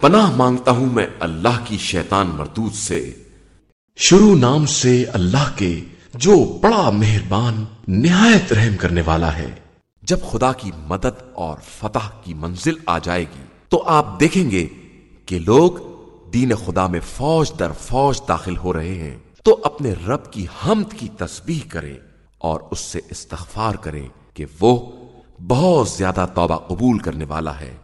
پناہ مانگتا ہوں میں اللہ کی شیطان مردود سے۔ شروع نام سے اللہ کے جو بڑا مہربان، نہایت رحم کرنے والا ہے۔ جب خدا کی مدد اور فتح کی منزل آ جائے گی، تو آپ دیکھیں گے کہ لوگ دین خدا میں فوج در فوج داخل ہو رہے ہیں۔ تو اپنے رب کی حمد کی تسبیح کریں اور اس سے استغفار کریں کہ وہ بہت زیادہ توبہ قبول کرنے والا ہے۔